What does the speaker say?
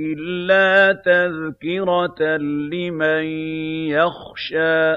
إِلَّا تَذْكِرَةً لِّمَن يَخْشَىٰ